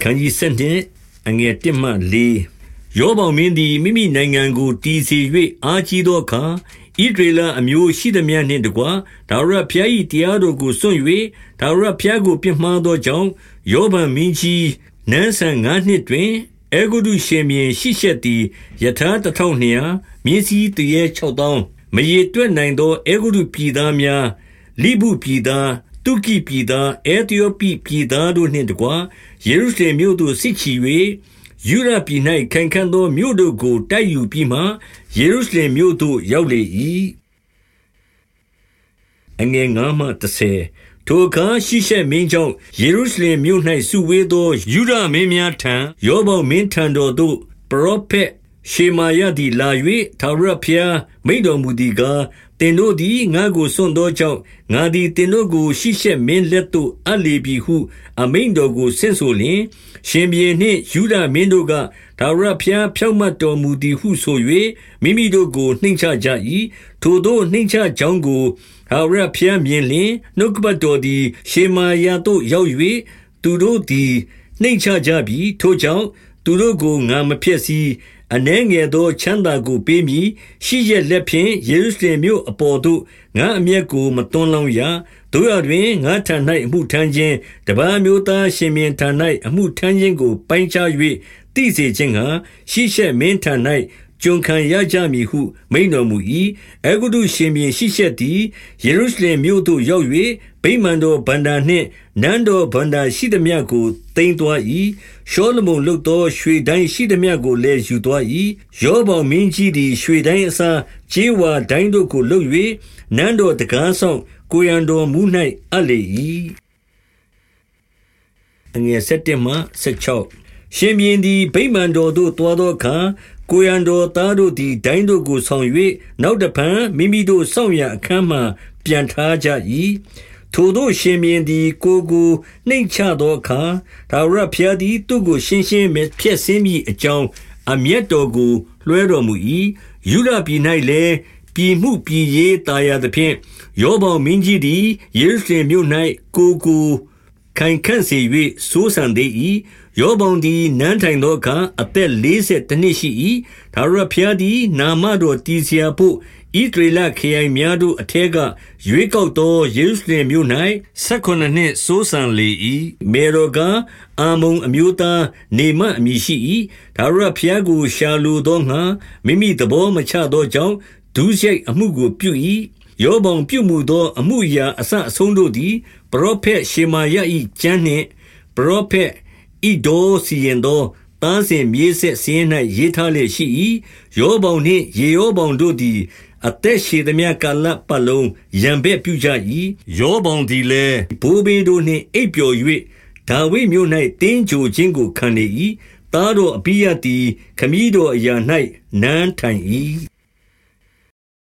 ခန်းကြီး7အငယ်1မှ4ယောဘောင်မင်းသည်မိမိနိုင်ငံကိုတည်စေ၍အာကြီးသောအခါဣဒရေလအမျိုးရှိသည်များနှင့်တကွဒါဝရဖျား၏တရားတော်ကိုစွန့်၍ဒါဝရဖျားကိုပြစ်မှားသောကြောင့်ယောဗန်မင်းကြီးနန်းဆန်9နှစ်တွင်အေဂုတုရှင်မြင်းရှိရှက်သည်ယထာ1200မြင်းစည်းတရေ6000မရေတွက်နိုင်သောအေဂုတုပြည်သားများလိဗုပြည်သားတုကိပြည်သားအဲသယောပိပြည်သားတို့နှင့်တကွ ယေရုရှလင်မြို့သို့စစ်ချီ၍ယူရပြည်၌ခိုင်ခံ့သောမြို့တို့ကိုတိုက်ယူပြီးမှယေရုရှလင်မြို့သို့ရောက်လေ၏အငယ်ငါမှ30ထိုအခါရှိရှက်မင်းကြောင့်ယေရုရှလင်မြို့၌စုဝေးသောယူဒမင်းများထံယောဘမင်းထံတော်သို့ပရောဖက် ရှေမာယသည်လာ၍ထာဝရဘုရားမိန့်တော်မူသည်ကားသင်တို့သည်ငါ့ကိုစွန့်သောကြောင့်ငါသည်သင်တို့ကိုရှိရှက်မင်းလက်သို့အပ်လေပြီဟု အမိန့်တော်ကိုဆင့်ဆိုလျှင်၊ရှင်ဘုရင်နှင့်ယုဒမင်းတို့က၊ထာဝရဘုရားဖြောင့်မတ်တော်မူသည်ဟုဆို၍မိမိတို့ကိုနှိမ့်ချကြ၏။ထိုသို့နှိမ့်ချကြောင်းကိုထာဝရဘုရားမြင်လျှင်၊နှုတ်ကပတ်တော်သည် ရှေမာယသို့ရောက်၍သူတို့သည်နှိမ့်ချကြပြီ။ထိုကြောင့်သူတို့ကိုငါမဖျက်ဆီး အနည်းငယ်သော ချမ်းသာကိုပေးမည် ရှိရက်လက်ဖြင့် ယေရုရှလင်မြို့အပေါ်သို့ ငါအမျက်ကိုမတွန်းလောင်းရတို့ရတွင် ငါထံ၌အမှုထမ်းခြင်း တပန်းမျိုးသားရှင်မြင်းထံ၌အမှုထမ်းခြင်းကို ပိုင်းခြား၍တည်စေခြင်းဟာရှိရှက်မင်းထံ၌ ကျွန်ခံရကြမည်ဟု မိန်တော်မူ၏အဂုတုရှင်ပြန်ရှိရှက်သည်ယေရုရှလင်မြို့သို့ရောက်၍ဗိမာန်တော်ဗန္ဒာနှင့်နန်းတော်ဗန္ဒာရှိသည်မြတ်ကိုတင်သွား၏ရှောလမုန်လုတ်သောရွှေတိုင်းရှိသည်မြတ်ကိုလည်းယူသွား၏ယောဘောင်မင်းကြီးသည်ရွှေတိုင်းအစားခြေဝါတိုင်းတို့ကိုလုတ်၍နန်းတော်တကားဆောင်ကိုရန်တော်မူ၌အပ်လေ၏အငယ်7မှ16 ရှင်မြင်းသည်ဗိမာန်တော်သို့တွားသောအခါကိုရန်တော်သားတို့သည်ဒိုင်းတို့ကိုဆောင်၍နောက်တဖန်မိမိတို့စောင့်ရအခန်းမှပြန်ထားကြ၏ထိုတို့ရှင်မြင်းသည်ကိုကိုနှိမ်ချသောအခါဒါဝရဖျားသည်သူ့ကိုရှင်းရှင်းဖြည့်ဆင်းမိအကြောင်းအမျက်တော်ကိုလွှဲတော်မူ၏ယူရပြည်၌လည်းပြည်မှုပြည်ရေးတာယာသဖြင့်ယောဘောင်မင်းကြီးသည်ယေရုရှလင်မြို့၌ကိုကိုခိုင်ခန့်စေ၍စိုးစံသေး၏ ယောဗောင်သည် နန်းထိုင်သောအခါ အသက်လေးဆယ်တနှစ်ရှိ၏။ထာဝရဘုရားသည် နာမတော်တည်စရာဘို့ ဣသရေလခရိုင်များတို့အထဲက ရွေးကောက်သော ယေရုရှလင်မြို့၌ဆယ်ခုနစ်နှစ်စိုးစံလေ၏။မယ်တော်ကား၊အမ္မုန်အမျိုးသား နေမတ်အမည်ရှိ၏။ထာဝရဘုရားကို ရှာလိုသောငှါ မိမိသဘောမချသောကြောင့် ဒုစရိုက်အမှုကို ပြု၏။ယောဗောင်ပြုမူသော အမှုအရာအစအဆုံးတို့သည် ပရောဖက်ရှေမာယ၏ကျမ်းနှင့် ပရောဖက် ဣဒေါစီရင်သောသားစဉ်မြေးဆက်စင်း၌ရေးထားလျက်ရှိ၏ယောဘောင်နှင့်ယေယောဘောင်တို့သည် အသက်ရှည်သမျှကာလပတ်လုံးရံဘက်ပြုကြ၏ယောဘောင်သည်လည်းဘိုးဘေးတို့နှင့်အိပ်ပျော်၍ဒါဝိဒ်မြို့၌တင်းကြိုခြင်းကိုခံနေ၏သားတော်အဘိယသည်ခမည်းတော်အရာ၌နန်းထိုင်၏